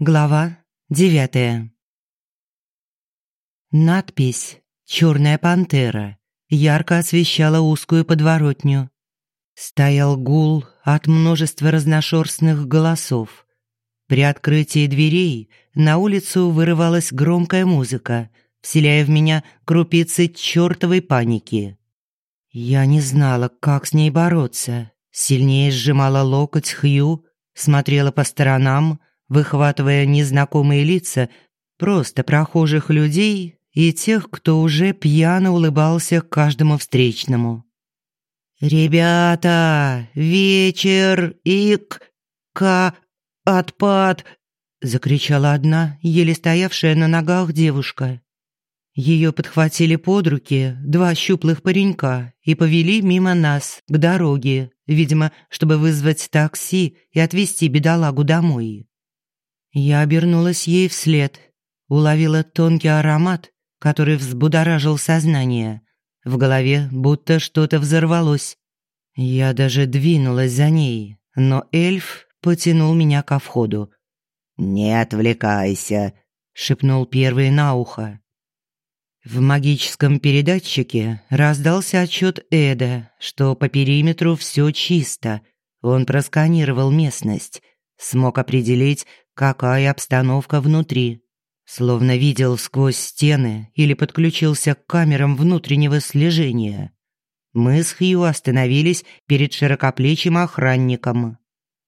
Глава девятая. Надпись «Черная пантера» ярко освещала узкую подворотню. Стоял гул от множества разношерстных голосов. При открытии дверей на улицу вырывалась громкая музыка, вселяя в меня крупицы чертовой паники. Я не знала, как с ней бороться. Сильнее сжимала локоть Хью, смотрела по сторонам — выхватывая незнакомые лица просто прохожих людей и тех, кто уже пьяно улыбался каждому встречному. «Ребята, вечер и к... ка... отпад!» — закричала одна, еле стоявшая на ногах девушка. Ее подхватили под руки два щуплых паренька и повели мимо нас к дороге, видимо, чтобы вызвать такси и отвезти бедолагу домой. Я обернулась ей вслед, уловила тонкий аромат, который взбудоражил сознание. В голове будто что-то взорвалось. Я даже двинулась за ней, но эльф потянул меня ко входу. «Не отвлекайся», — шепнул первый на ухо. В магическом передатчике раздался отчет Эда, что по периметру все чисто. Он просканировал местность, смог определить, какая обстановка внутри. Словно видел сквозь стены или подключился к камерам внутреннего слежения. Мы с Хью остановились перед широкоплечим охранником.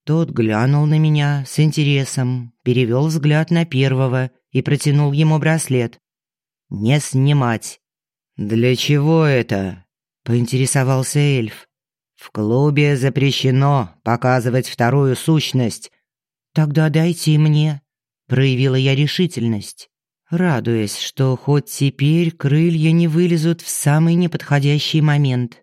Тот глянул на меня с интересом, перевел взгляд на первого и протянул ему браслет. «Не снимать». «Для чего это?» – поинтересовался эльф. «В клубе запрещено показывать вторую сущность, «Тогда дайте мне», — проявила я решительность, радуясь, что хоть теперь крылья не вылезут в самый неподходящий момент.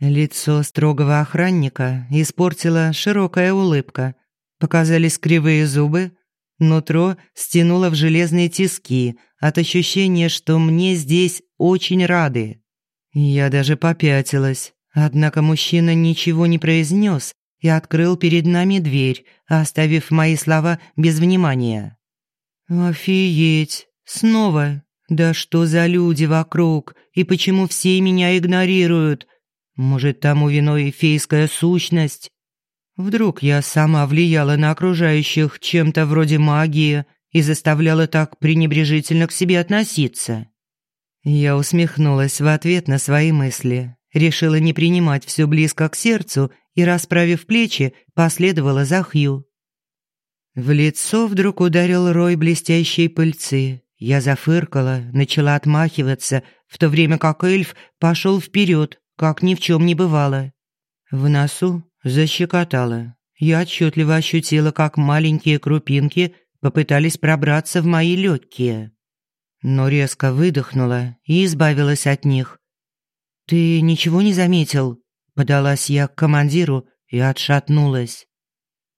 Лицо строгого охранника испортила широкая улыбка. Показались кривые зубы, нутро стянуло в железные тиски от ощущения, что мне здесь очень рады. Я даже попятилась, однако мужчина ничего не произнес, и открыл перед нами дверь, оставив мои слова без внимания. «Офигеть! Снова! Да что за люди вокруг? И почему все меня игнорируют? Может, тому виной фейская сущность? Вдруг я сама влияла на окружающих чем-то вроде магии и заставляла так пренебрежительно к себе относиться?» Я усмехнулась в ответ на свои мысли, решила не принимать все близко к сердцу и, расправив плечи, последовала за Хью. В лицо вдруг ударил рой блестящей пыльцы. Я зафыркала, начала отмахиваться, в то время как эльф пошел вперед, как ни в чем не бывало. В носу защекотало. Я отчетливо ощутила, как маленькие крупинки попытались пробраться в мои легкие. Но резко выдохнула и избавилась от них. «Ты ничего не заметил?» Подалась я к командиру и отшатнулась.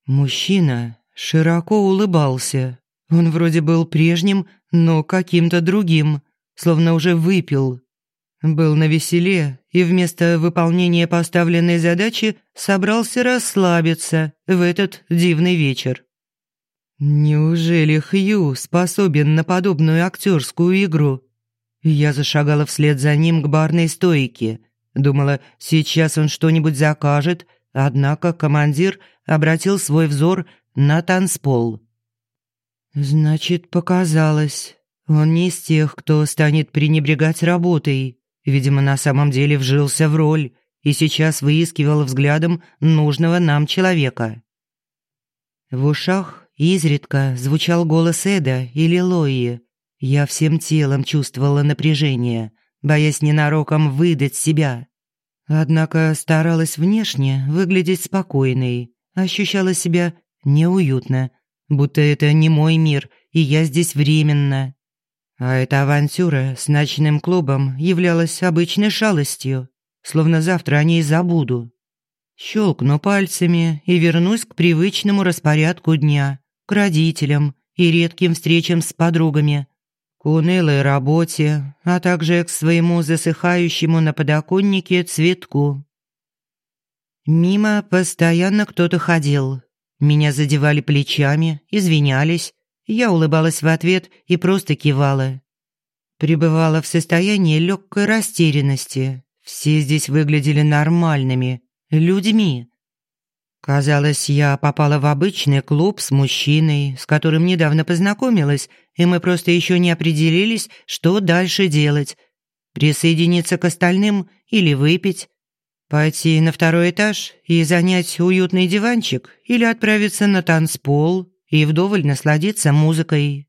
Мужчина широко улыбался. Он вроде был прежним, но каким-то другим, словно уже выпил. Был на веселе и вместо выполнения поставленной задачи собрался расслабиться в этот дивный вечер. Неужели Хью способен на подобную актерскую игру? Я зашагала вслед за ним к барной стойке – Думала, сейчас он что-нибудь закажет, однако командир обратил свой взор на танцпол. «Значит, показалось. Он не из тех, кто станет пренебрегать работой. Видимо, на самом деле вжился в роль и сейчас выискивал взглядом нужного нам человека». В ушах изредка звучал голос Эда или Лои. Я всем телом чувствовала напряжение – боясь ненароком выдать себя. Однако старалась внешне выглядеть спокойной, ощущала себя неуютно, будто это не мой мир, и я здесь временно. А эта авантюра с ночным клубом являлась обычной шалостью, словно завтра о ней забуду. Щелкну пальцами и вернусь к привычному распорядку дня, к родителям и редким встречам с подругами, к унылой работе, а также к своему засыхающему на подоконнике цветку. Мимо постоянно кто-то ходил. Меня задевали плечами, извинялись, Я улыбалась в ответ и просто кивала. Пребывала в состоянии легкой растерянности. Все здесь выглядели нормальными, людьми. Казалось, я попала в обычный клуб с мужчиной, с которым недавно познакомилась, и мы просто еще не определились, что дальше делать. Присоединиться к остальным или выпить. Пойти на второй этаж и занять уютный диванчик или отправиться на танцпол и вдоволь насладиться музыкой.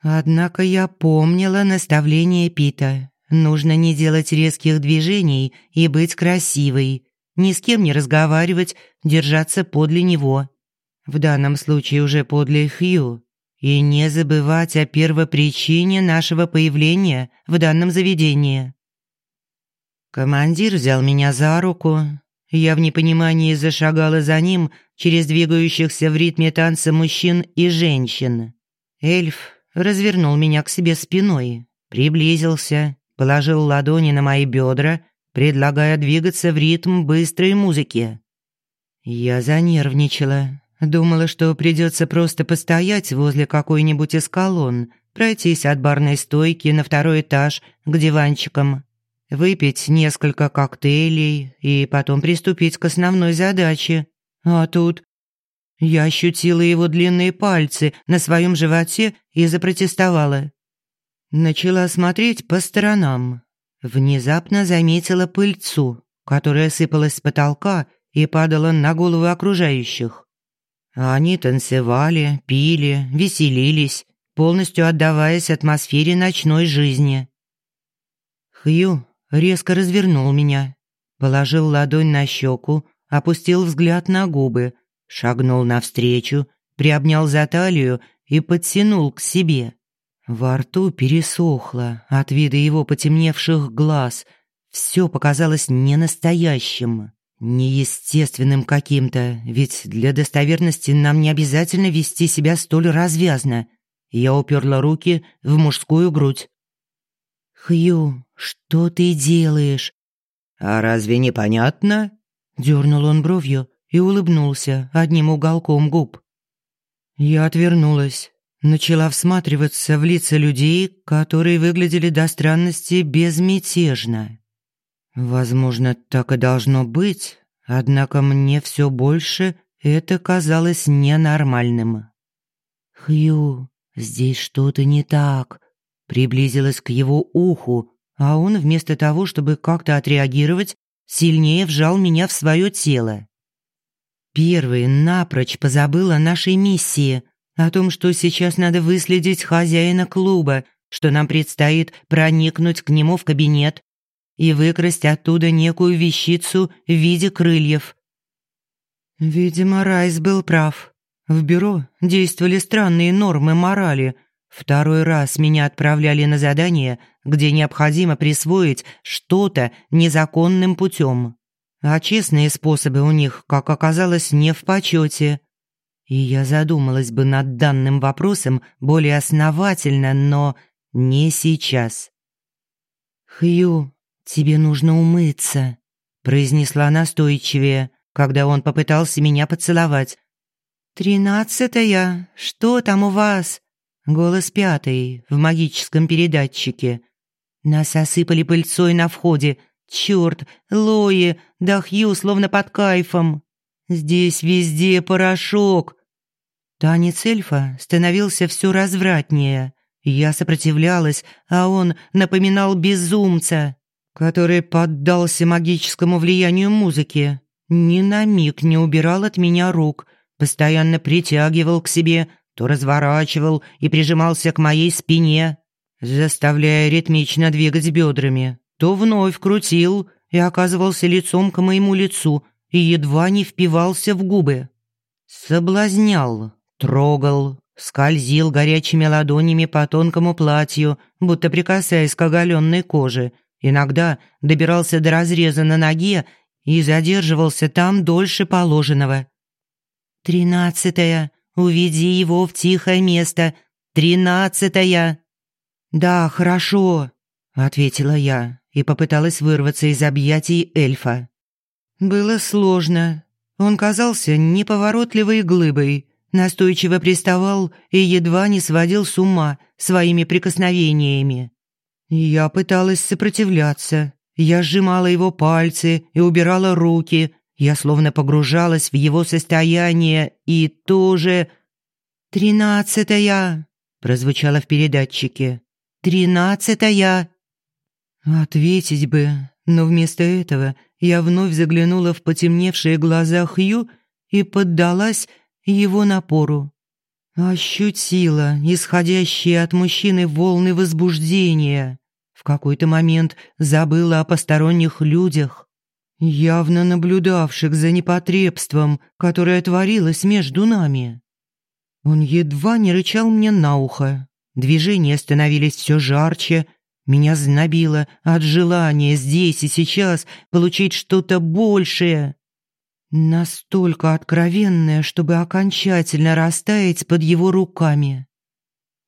Однако я помнила наставление Пита. Нужно не делать резких движений и быть красивой. Ни с кем не разговаривать, держаться подле него. В данном случае уже подле Хью. И не забывать о первопричине нашего появления в данном заведении. Командир взял меня за руку. Я в непонимании зашагала за ним через двигающихся в ритме танца мужчин и женщин. Эльф развернул меня к себе спиной, приблизился, положил ладони на мои бедра, предлагая двигаться в ритм быстрой музыки. Я занервничала, думала, что придется просто постоять возле какой-нибудь из колонн, пройтись от барной стойки на второй этаж к диванчикам, выпить несколько коктейлей и потом приступить к основной задаче. А тут я ощутила его длинные пальцы на своем животе и запротестовала. Начала смотреть по сторонам. Внезапно заметила пыльцу, которая сыпалась с потолка и падала на головы окружающих. Они танцевали, пили, веселились, полностью отдаваясь атмосфере ночной жизни. Хью резко развернул меня, положил ладонь на щеку, опустил взгляд на губы, шагнул навстречу, приобнял за талию и подтянул к себе. Во рту пересохло от вида его потемневших глаз. Все показалось ненастоящим, неестественным каким-то, ведь для достоверности нам не обязательно вести себя столь развязно. Я уперла руки в мужскую грудь. «Хью, что ты делаешь?» «А разве не понятно?» Дернул он бровью и улыбнулся одним уголком губ. Я отвернулась, начала всматриваться в лица людей, которые выглядели до странности безмятежно. Возможно, так и должно быть, однако мне все больше это казалось ненормальным. «Хью, здесь что-то не так», приблизилась к его уху, а он вместо того, чтобы как-то отреагировать, сильнее вжал меня в свое тело. Первый напрочь позабыл о нашей миссии, о том, что сейчас надо выследить хозяина клуба, что нам предстоит проникнуть к нему в кабинет и выкрасть оттуда некую вещицу в виде крыльев. Видимо, Райс был прав. В бюро действовали странные нормы морали – Второй раз меня отправляли на задание, где необходимо присвоить что-то незаконным путем. А честные способы у них, как оказалось, не в почете. И я задумалась бы над данным вопросом более основательно, но не сейчас. «Хью, тебе нужно умыться», – произнесла настойчивее, когда он попытался меня поцеловать. «Тринадцатая, что там у вас?» Голос пятый в магическом передатчике. Нас осыпали пыльцой на входе. Чёрт, Лои, да Хью словно под кайфом. Здесь везде порошок. Танец эльфа становился все развратнее. Я сопротивлялась, а он напоминал безумца, который поддался магическому влиянию музыки. Ни на миг не убирал от меня рук, постоянно притягивал к себе, то разворачивал и прижимался к моей спине, заставляя ритмично двигать бедрами, то вновь крутил и оказывался лицом к моему лицу и едва не впивался в губы. Соблазнял, трогал, скользил горячими ладонями по тонкому платью, будто прикасаясь к оголенной коже. Иногда добирался до разреза на ноге и задерживался там дольше положенного. «Тринадцатая», Уведи его в тихое место. Тринадцатая». «Да, хорошо», — ответила я и попыталась вырваться из объятий эльфа. Было сложно. Он казался неповоротливой глыбой, настойчиво приставал и едва не сводил с ума своими прикосновениями. Я пыталась сопротивляться. Я сжимала его пальцы и убирала руки. Я словно погружалась в его состояние и тоже... «Тринадцатая!» – прозвучало в передатчике. «Тринадцатая!» Ответить бы, но вместо этого я вновь заглянула в потемневшие глаза Хью и поддалась его напору. Ощутила исходящие от мужчины волны возбуждения. В какой-то момент забыла о посторонних людях, явно наблюдавших за непотребством, которое творилось между нами. Он едва не рычал мне на ухо. Движения становились все жарче. Меня знобило от желания здесь и сейчас получить что-то большее. Настолько откровенное, чтобы окончательно растаять под его руками.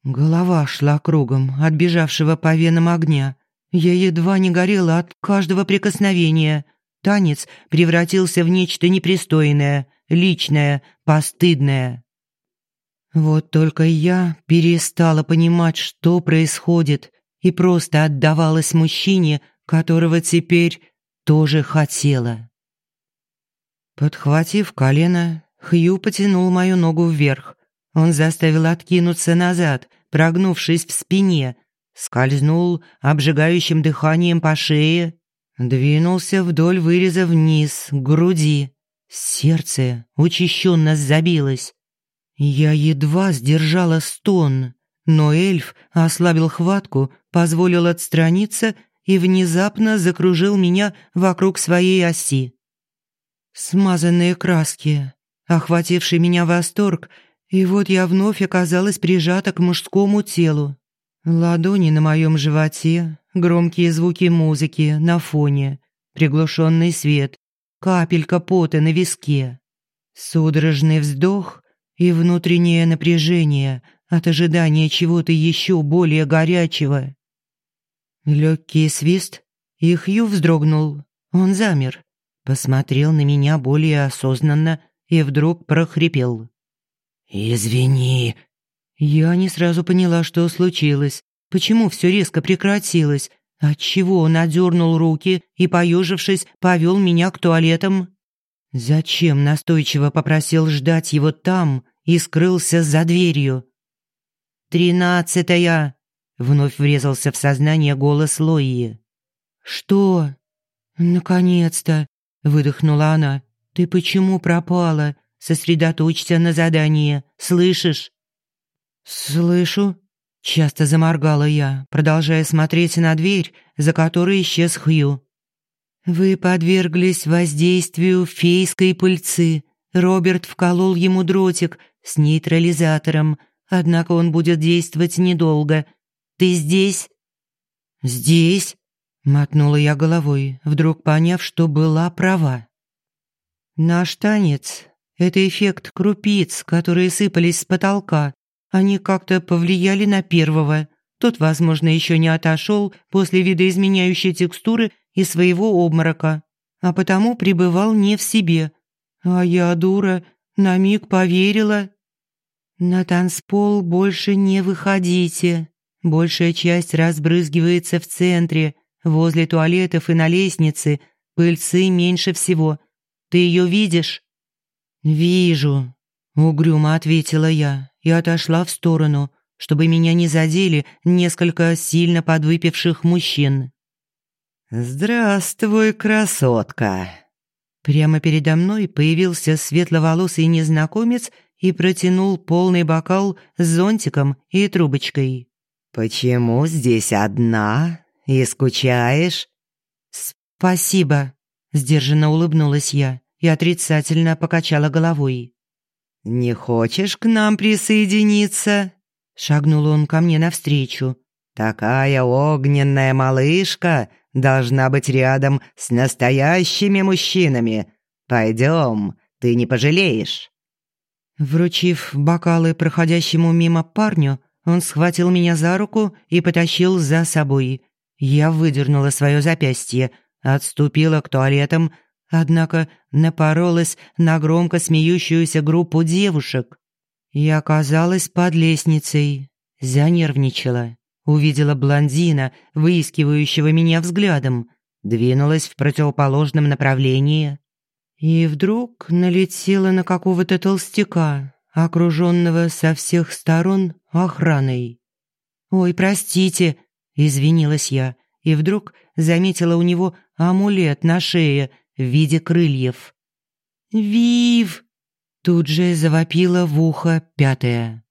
Голова шла кругом от бежавшего по венам огня. Я едва не горела от каждого прикосновения. Танец превратился в нечто непристойное, личное, постыдное. Вот только я перестала понимать, что происходит, и просто отдавалась мужчине, которого теперь тоже хотела. Подхватив колено, Хью потянул мою ногу вверх. Он заставил откинуться назад, прогнувшись в спине, скользнул обжигающим дыханием по шее, двинулся вдоль выреза вниз, к груди. Сердце учащенно забилось. Я едва сдержала стон, но эльф ослабил хватку, позволил отстраниться и внезапно закружил меня вокруг своей оси. Смазанные краски, охвативший меня восторг, и вот я вновь оказалась прижата к мужскому телу. Ладони на моем животе, громкие звуки музыки на фоне, приглушенный свет, капелька пота на виске, судорожный вздох и внутреннее напряжение от ожидания чего-то еще более горячего. Легкий свист, и Хью вздрогнул. Он замер, посмотрел на меня более осознанно и вдруг прохрипел. «Извини». Я не сразу поняла, что случилось, почему все резко прекратилось, отчего он одернул руки и, поежившись, повел меня к туалетам. Зачем настойчиво попросил ждать его там, и скрылся за дверью. «Тринадцатая!» — вновь врезался в сознание голос Лои. «Что?» «Наконец-то!» — выдохнула она. «Ты почему пропала? Сосредоточься на задании, слышишь?» «Слышу», — часто заморгала я, продолжая смотреть на дверь, за которой исчез Хью. «Вы подверглись воздействию фейской пыльцы. Роберт вколол ему дротик, с нейтрализатором, однако он будет действовать недолго. Ты здесь?» «Здесь?» — мотнула я головой, вдруг поняв, что была права. «Наш танец — это эффект крупиц, которые сыпались с потолка. Они как-то повлияли на первого. Тот, возможно, еще не отошел после видоизменяющей текстуры и своего обморока, а потому пребывал не в себе. А я, дура, на миг поверила. На танцпол больше не выходите. Большая часть разбрызгивается в центре, возле туалетов и на лестнице. Пыльцы меньше всего. Ты ее видишь? Вижу, угрюмо ответила я и отошла в сторону, чтобы меня не задели несколько сильно подвыпивших мужчин. «Здравствуй, красотка!» Прямо передо мной появился светловолосый незнакомец и протянул полный бокал с зонтиком и трубочкой. «Почему здесь одна? И скучаешь?» «Спасибо», — сдержанно улыбнулась я и отрицательно покачала головой. «Не хочешь к нам присоединиться?» Шагнул он ко мне навстречу. «Такая огненная малышка должна быть рядом с настоящими мужчинами. Пойдем, ты не пожалеешь». Вручив бокалы проходящему мимо парню, он схватил меня за руку и потащил за собой. Я выдернула свое запястье, отступила к туалетам, однако напоролась на громко смеющуюся группу девушек. и оказалась под лестницей. Занервничала. Увидела блондина, выискивающего меня взглядом. Двинулась в противоположном направлении. И вдруг налетела на какого-то толстяка, окруженного со всех сторон охраной. «Ой, простите», — извинилась я, и вдруг заметила у него амулет на шее в виде крыльев. «Вив!» — тут же завопила в ухо пятая.